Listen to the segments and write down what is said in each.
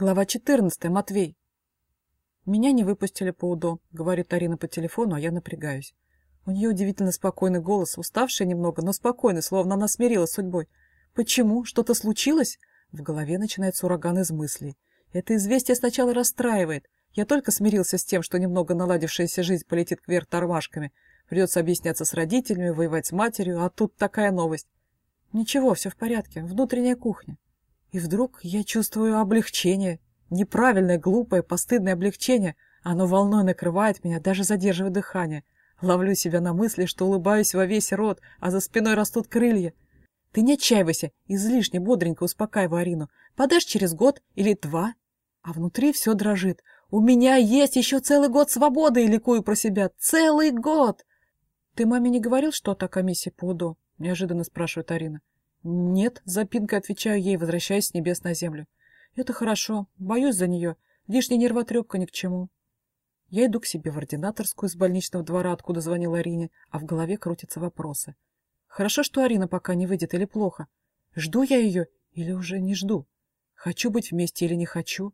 Глава 14. Матвей. Меня не выпустили по УДО, говорит Арина по телефону, а я напрягаюсь. У нее удивительно спокойный голос, уставший немного, но спокойный, словно она смирилась судьбой. Почему? Что-то случилось? В голове начинается ураган из мыслей. Это известие сначала расстраивает. Я только смирился с тем, что немного наладившаяся жизнь полетит кверх тормашками. Придется объясняться с родителями, воевать с матерью, а тут такая новость. Ничего, все в порядке, внутренняя кухня. И вдруг я чувствую облегчение. Неправильное, глупое, постыдное облегчение. Оно волной накрывает меня, даже задерживает дыхание. Ловлю себя на мысли, что улыбаюсь во весь рот, а за спиной растут крылья. Ты не отчаивайся, излишне бодренько успокаиваю Арину. Подашь через год или два? А внутри все дрожит. У меня есть еще целый год свободы, и ликую про себя. Целый год! Ты маме не говорил что-то о комиссии по УДО? Неожиданно спрашивает Арина. «Нет», — запинкой отвечаю ей, возвращаясь с небес на землю. «Это хорошо. Боюсь за нее. Лишняя нервотрепка ни к чему». Я иду к себе в ординаторскую из больничного двора, откуда звонил Арине, а в голове крутятся вопросы. Хорошо, что Арина пока не выйдет или плохо? Жду я ее или уже не жду? Хочу быть вместе или не хочу?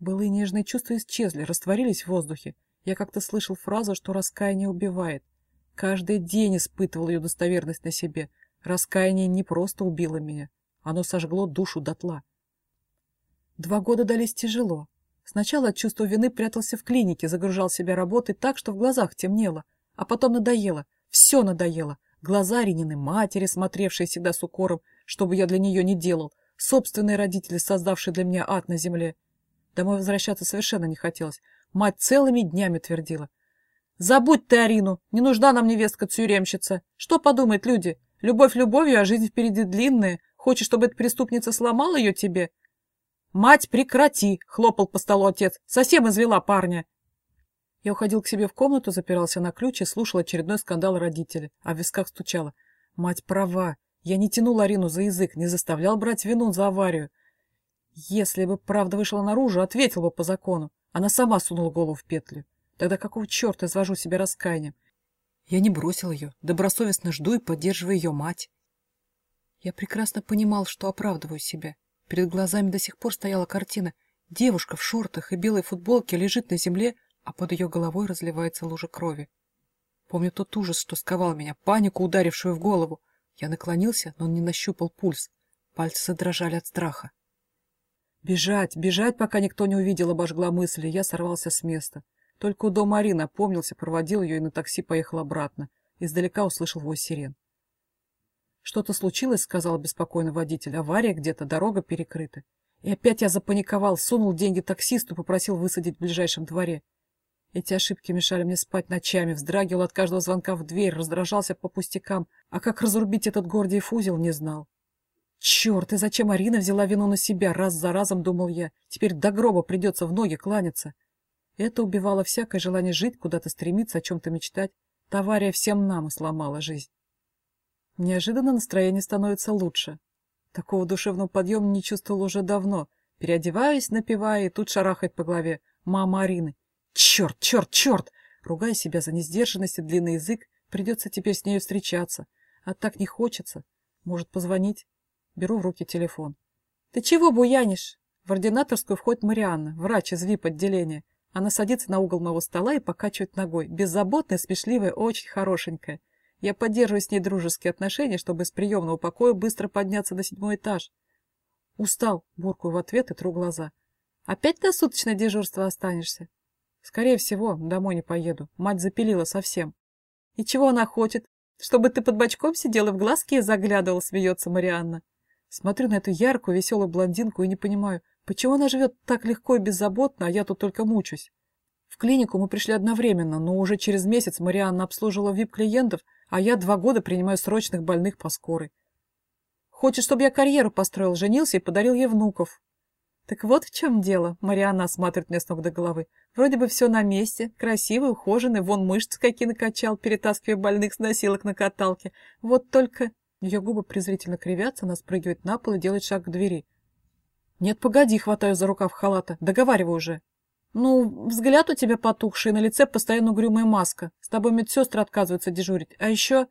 Былые нежные чувства исчезли, растворились в воздухе. Я как-то слышал фразу, что раскаяние убивает. Каждый день испытывал ее достоверность на себе — Раскаяние не просто убило меня, оно сожгло душу дотла. Два года дались тяжело. Сначала от чувства вины прятался в клинике, загружал себя работой так, что в глазах темнело. А потом надоело. Все надоело. Глаза Ренины матери, смотревшие всегда с укором, что бы я для нее не делал. Собственные родители, создавшие для меня ад на земле. Домой возвращаться совершенно не хотелось. Мать целыми днями твердила. «Забудь ты Арину! Не нужна нам невестка-тюремщица! Что подумают люди? Любовь любовью, а жизнь впереди длинная. Хочешь, чтобы эта преступница сломала ее тебе? Мать, прекрати! Хлопал по столу отец. Совсем извела парня. Я уходил к себе в комнату, запирался на ключ и слушал очередной скандал родителей, а в висках стучало. Мать права. Я не тянул Арину за язык, не заставлял брать вину за аварию. Если бы правда вышла наружу, ответил бы по закону. Она сама сунула голову в петлю. Тогда какого черта извожу себя раскаянием? Я не бросил ее, добросовестно жду и поддерживаю ее мать. Я прекрасно понимал, что оправдываю себя. Перед глазами до сих пор стояла картина. Девушка в шортах и белой футболке лежит на земле, а под ее головой разливается лужа крови. Помню тот ужас, что сковал меня, панику, ударившую в голову. Я наклонился, но он не нащупал пульс. Пальцы задрожали от страха. Бежать, бежать, пока никто не увидел, обожгла мысль, я сорвался с места. Только у дома Арины опомнился, проводил ее и на такси поехал обратно. Издалека услышал вой сирен. «Что-то случилось?» — сказал беспокойно водитель. «Авария где-то, дорога перекрыта». И опять я запаниковал, сунул деньги таксисту, попросил высадить в ближайшем дворе. Эти ошибки мешали мне спать ночами, вздрагивал от каждого звонка в дверь, раздражался по пустякам, а как разрубить этот Гордиев узел, не знал. Черт, и зачем Арина взяла вину на себя, раз за разом думал я. Теперь до гроба придется в ноги кланяться. Это убивало всякое желание жить, куда-то стремиться, о чем-то мечтать. Тавария всем нам сломала жизнь. Неожиданно настроение становится лучше. Такого душевного подъема не чувствовал уже давно. Переодеваюсь, напивая, и тут шарахает по голове. Мама Арины. Черт, черт, черт! Ругая себя за несдержанность и длинный язык, придется теперь с нею встречаться. А так не хочется. Может, позвонить? Беру в руки телефон. Ты чего буянишь? В ординаторскую входит Марианна, врач из ВИП-отделения. Она садится на угол моего стола и покачивает ногой. Беззаботная, смешливая, очень хорошенькая. Я поддерживаю с ней дружеские отношения, чтобы с приемного покоя быстро подняться на седьмой этаж. Устал, буркую в ответ и тру глаза. Опять на суточное дежурство останешься? Скорее всего, домой не поеду. Мать запилила совсем. И чего она хочет? Чтобы ты под бочком сидел и в глазки заглядывал, смеется Марианна. Смотрю на эту яркую, веселую блондинку и не понимаю, Почему она живет так легко и беззаботно, а я тут только мучусь? В клинику мы пришли одновременно, но уже через месяц Марианна обслуживала вип-клиентов, а я два года принимаю срочных больных по скорой. Хочет, чтобы я карьеру построил, женился и подарил ей внуков. Так вот в чем дело, Марианна осматривает меня с ног до головы. Вроде бы все на месте, красивый, ухоженный, вон мышцы какие накачал, перетаскивая больных с носилок на каталке. Вот только... Ее губы презрительно кривятся, она спрыгивает на пол и делает шаг к двери. «Нет, погоди», — хватаю за рукав халата. «Договаривай уже». «Ну, взгляд у тебя потухший, на лице постоянно угрюмая маска. С тобой медсестры отказываются дежурить. А еще...»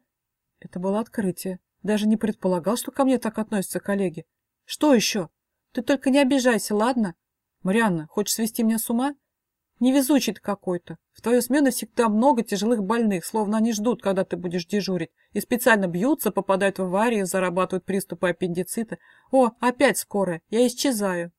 Это было открытие. Даже не предполагал, что ко мне так относятся коллеги. «Что еще? Ты только не обижайся, ладно? Марианна, хочешь свести меня с ума? Невезучий ты какой-то. В твою смену всегда много тяжелых больных, словно они ждут, когда ты будешь дежурить, и специально бьются, попадают в аварии, зарабатывают приступы аппендицита. О, опять скорая, я исчезаю.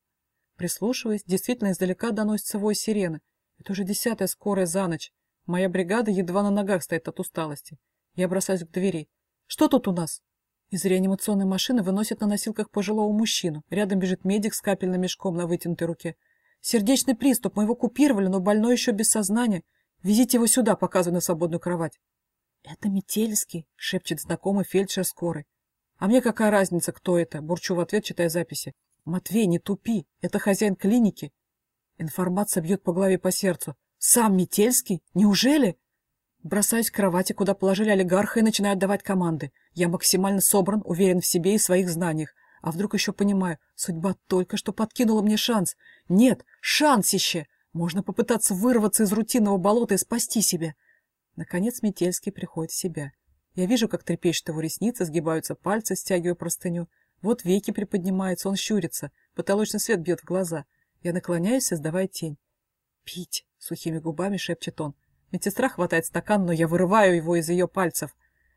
Прислушиваясь, действительно издалека доносится вой сирены. Это уже десятая скорая за ночь. Моя бригада едва на ногах стоит от усталости. Я бросаюсь к двери. Что тут у нас? Из реанимационной машины выносят на носилках пожилого мужчину. Рядом бежит медик с капельным мешком на вытянутой руке. Сердечный приступ, мы его купировали, но больной еще без сознания. Везите его сюда, показывая на свободную кровать. Это Метельский, шепчет знакомый фельдшер скорой. А мне какая разница, кто это? Бурчу в ответ, читая записи. Матвей, не тупи, это хозяин клиники. Информация бьет по голове по сердцу. Сам Метельский? Неужели? Бросаюсь к кровати, куда положили олигарха, и начинаю отдавать команды. Я максимально собран, уверен в себе и своих знаниях. А вдруг еще понимаю, судьба только что подкинула мне шанс. Нет, шансище! Можно попытаться вырваться из рутинного болота и спасти себя. Наконец Метельский приходит в себя. Я вижу, как трепещут его ресницы, сгибаются пальцы, стягивая простыню. Вот веки приподнимаются, он щурится. Потолочный свет бьет в глаза. Я наклоняюсь, создавая тень. «Пить!» — сухими губами шепчет он. Медсестра хватает стакан, но я вырываю его из ее пальцев.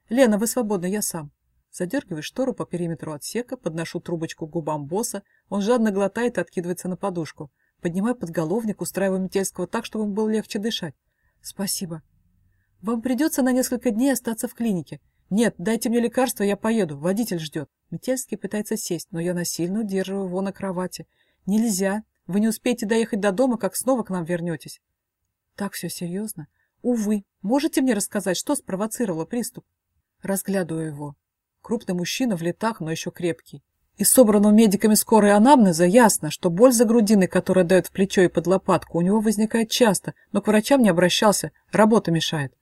«Лена, вы свободны, я сам». Задергиваю штору по периметру отсека, подношу трубочку к губам босса, он жадно глотает и откидывается на подушку. Поднимаю подголовник, устраиваю Метельского так, чтобы ему было легче дышать. «Спасибо». «Вам придется на несколько дней остаться в клинике». «Нет, дайте мне лекарство, я поеду, водитель ждет». Метельский пытается сесть, но я насильно удерживаю его на кровати. «Нельзя. Вы не успеете доехать до дома, как снова к нам вернетесь». «Так все серьезно?» Увы, можете мне рассказать, что спровоцировало приступ? Разглядываю его. Крупный мужчина в летах, но еще крепкий. Из собранного медиками скорой анамнеза ясно, что боль за грудиной, которая дает в плечо и под лопатку, у него возникает часто, но к врачам не обращался, работа мешает.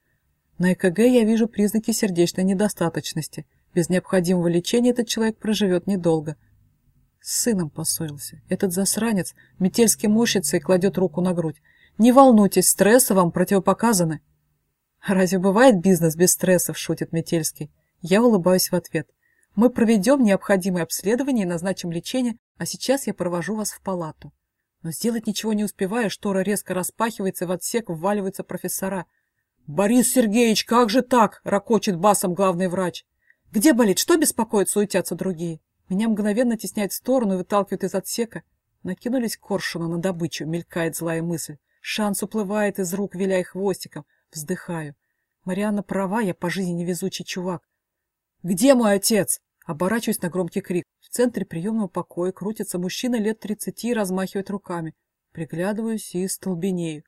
На ЭКГ я вижу признаки сердечной недостаточности. Без необходимого лечения этот человек проживет недолго. С сыном поссорился. Этот засранец Метельский морщится и кладет руку на грудь. Не волнуйтесь, стрессы вам противопоказаны. Разве бывает бизнес без стрессов, шутит Метельский. Я улыбаюсь в ответ. Мы проведем необходимые обследования и назначим лечение, а сейчас я провожу вас в палату. Но сделать ничего не успевая, штора резко распахивается, в отсек вваливаются профессора. «Борис Сергеевич, как же так?» – ракочет басом главный врач. «Где болит? Что беспокоит?» – суетятся другие. Меня мгновенно тесняют в сторону и выталкивают из отсека. Накинулись коршуна на добычу, мелькает злая мысль. Шанс уплывает из рук, виляя хвостиком. Вздыхаю. Марианна права, я по жизни невезучий чувак. «Где мой отец?» Оборачиваюсь на громкий крик. В центре приемного покоя крутится мужчина лет тридцати и размахивает руками. Приглядываюсь и столбенею.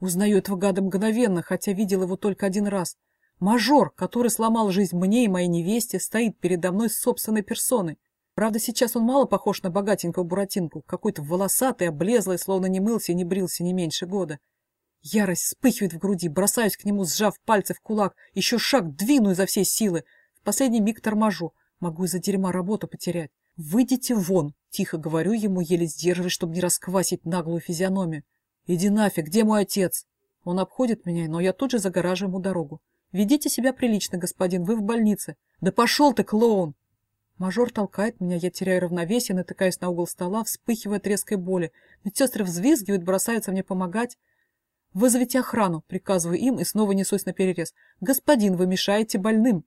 Узнаю этого гада мгновенно, хотя видел его только один раз. Мажор, который сломал жизнь мне и моей невесте, стоит передо мной с собственной персоной. Правда, сейчас он мало похож на богатенького буратинку, какой-то волосатый, облезлый, словно не мылся и не брился не меньше года. Ярость вспыхивает в груди, бросаюсь к нему, сжав пальцы в кулак, еще шаг двину изо всей силы. Последний миг торможу, могу из-за дерьма работу потерять. «Выйдите вон!» — тихо говорю ему, еле сдерживаясь, чтобы не расквасить наглую физиономию. «Иди нафиг, где мой отец?» Он обходит меня, но я тут же загораживаю ему дорогу. «Ведите себя прилично, господин, вы в больнице». «Да пошел ты, клоун!» Мажор толкает меня, я теряю равновесие, натыкаюсь на угол стола, вспыхивая от резкой боли. Медсестры взвизгивают, бросаются мне помогать. «Вызовите охрану», — приказываю им и снова несусь на перерез. «Господин, вы мешаете больным».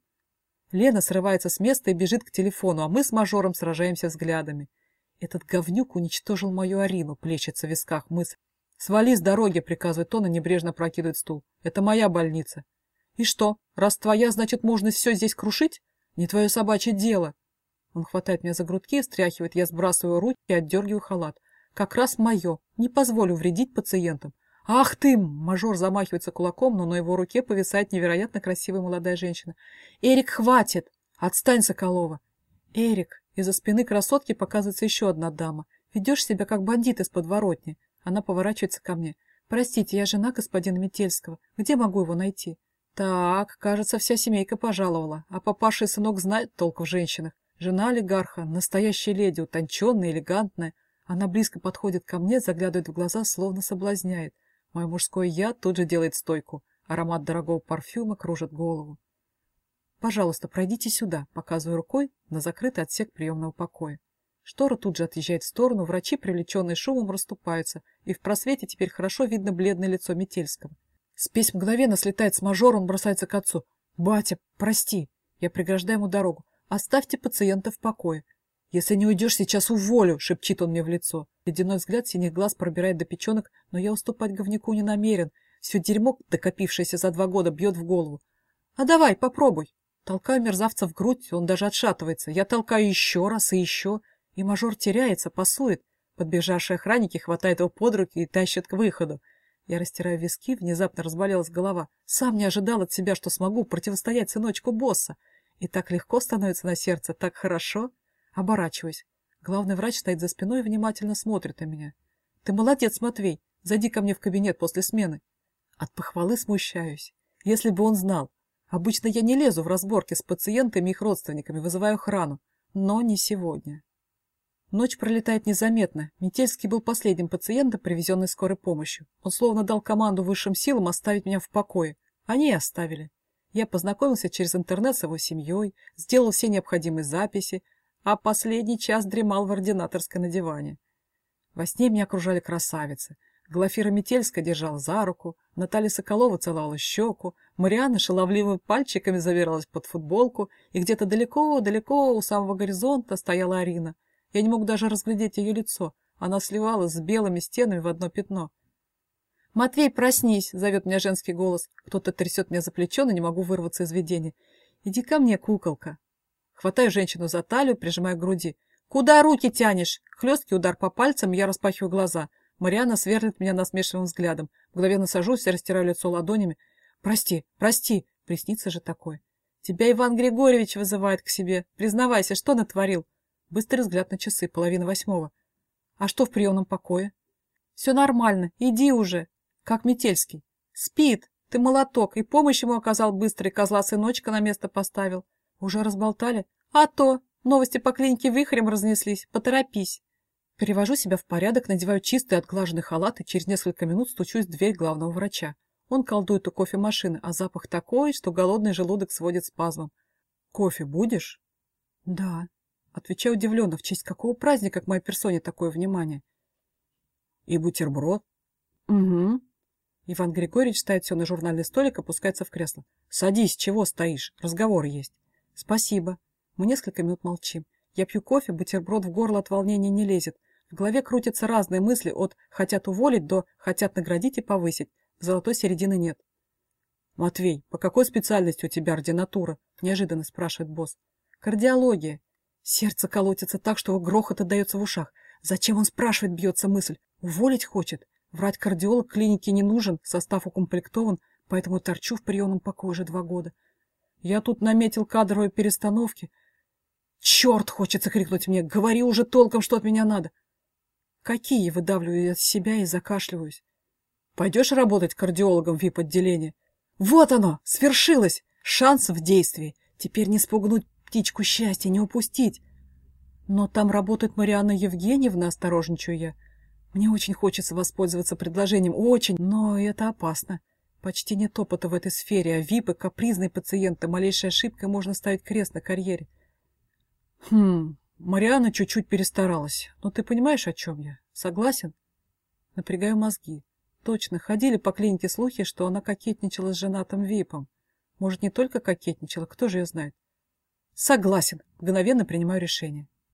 Лена срывается с места и бежит к телефону, а мы с мажором сражаемся взглядами. Этот говнюк уничтожил мою Арину, плещется в висках мысль. «Свали с дороги», — приказывает он и небрежно прокидывает стул. «Это моя больница». «И что, раз твоя, значит, можно все здесь крушить? Не твое собачье дело». Он хватает меня за грудки, стряхивает, я сбрасываю руки и отдергиваю халат. Как раз мое. Не позволю вредить пациентам. «Ах ты!» – мажор замахивается кулаком, но на его руке повисает невероятно красивая молодая женщина. «Эрик, хватит! Отстань, Соколова!» «Эрик!» Из-за спины красотки показывается еще одна дама. «Ведешь себя как бандит из подворотни». Она поворачивается ко мне. «Простите, я жена господина Метельского. Где могу его найти?» «Так, кажется, вся семейка пожаловала, а папаша и сынок знают толк в женщинах. Жена олигарха, настоящая леди, утонченная, элегантная. Она близко подходит ко мне, заглядывает в глаза, словно соблазняет. Мой мужской я тут же делает стойку. Аромат дорогого парфюма кружит голову. «Пожалуйста, пройдите сюда», — показываю рукой на закрытый отсек приемного покоя. Штора тут же отъезжает в сторону, врачи, привлеченные шумом, расступаются, и в просвете теперь хорошо видно бледное лицо Метельского. Спесь мгновенно слетает с мажора, он бросается к отцу. «Батя, прости!» Я преграждаю ему дорогу. «Оставьте пациента в покое!» «Если не уйдешь, сейчас уволю!» — шепчит он мне в лицо. Ледяной взгляд синих глаз пробирает до печенок, но я уступать говнюку не намерен. Все дерьмо, докопившееся за два года, бьет в голову. «А давай, попробуй!» Толкаю мерзавца в грудь, он даже отшатывается. Я толкаю еще раз и еще и мажор теряется, пасует. Подбежавшие охранники хватают его под руки и тащат к выходу. Я растираю виски, внезапно разболелась голова. Сам не ожидал от себя, что смогу противостоять сыночку босса. И так легко становится на сердце, так хорошо. Оборачиваюсь. Главный врач стоит за спиной и внимательно смотрит на меня. «Ты молодец, Матвей. Зайди ко мне в кабинет после смены». От похвалы смущаюсь. Если бы он знал. Обычно я не лезу в разборки с пациентами и их родственниками, вызываю охрану. Но не сегодня. Ночь пролетает незаметно. Метельский был последним пациентом, привезенный скорой помощью. Он словно дал команду высшим силам оставить меня в покое. Они и оставили. Я познакомился через интернет с его семьей, сделал все необходимые записи, а последний час дремал в ординаторской на диване. Во сне меня окружали красавицы. Глафира Метельская держала за руку, Наталья Соколова целовала щеку, Марианна шаловливыми пальчиками завиралась под футболку, и где-то далеко-далеко у самого горизонта стояла Арина — я не мог даже разглядеть ее лицо. Она сливалась с белыми стенами в одно пятно. «Матвей, проснись!» — зовет меня женский голос. Кто-то трясет меня за плечо, но не могу вырваться из видения. «Иди ко мне, куколка!» Хватаю женщину за талию, прижимаю к груди. «Куда руки тянешь?» Хлесткий удар по пальцам, я распахиваю глаза. Мариана сверлит меня насмешливым взглядом. Мгновенно сажусь и растираю лицо ладонями. «Прости, прости!» Приснится же такое. «Тебя Иван Григорьевич вызывает к себе. Признавайся, что натворил?» Быстрый взгляд на часы, половина восьмого. А что в приемном покое? Все нормально, иди уже. Как Метельский. Спит. Ты молоток, и помощь ему оказал быстро, и козла сыночка на место поставил. Уже разболтали? А то! Новости по клинике вихрем разнеслись. Поторопись. Перевожу себя в порядок, надеваю чистый отглаженный халат и через несколько минут стучусь в дверь главного врача. Он колдует у кофемашины, а запах такой, что голодный желудок сводит спазмом. «Кофе будешь?» «Да». Отвечаю удивленно, в честь какого праздника к моей персоне такое внимание? И бутерброд? Угу. Иван Григорьевич ставит все на журнальный столик, опускается в кресло. Садись, чего стоишь? Разговор есть. Спасибо. Мы несколько минут молчим. Я пью кофе, бутерброд в горло от волнения не лезет. В голове крутятся разные мысли от «хотят уволить» до «хотят наградить и повысить». Золотой середины нет. «Матвей, по какой специальности у тебя ординатура?» – неожиданно спрашивает босс. «Кардиология. Сердце колотится так, что грохот отдается в ушах. Зачем он спрашивает, бьется мысль. Уволить хочет. Врать кардиолог клинике не нужен, состав укомплектован, поэтому торчу в приемном покое уже два года. Я тут наметил кадровые перестановки. Черт, хочется крикнуть мне, говори уже толком, что от меня надо. Какие, выдавливаю от себя и закашливаюсь. Пойдешь работать кардиологом в ВИП-отделение? Вот оно, свершилось! Шанс в действии. Теперь не спугнуть птичку счастья не упустить. Но там работает Марианна Евгеньевна, осторожничаю я. Мне очень хочется воспользоваться предложением, очень, но это опасно. Почти нет опыта в этой сфере, а ВИПы, капризные пациенты, малейшей ошибкой можно ставить крест на карьере. Хм, Марианна чуть-чуть перестаралась. Но ты понимаешь, о чем я? Согласен? Напрягаю мозги. Точно, ходили по клинике слухи, что она кокетничала с женатым ВИПом. Может, не только кокетничала, кто же ее знает? Согласен. Мгновенно принимаю решение.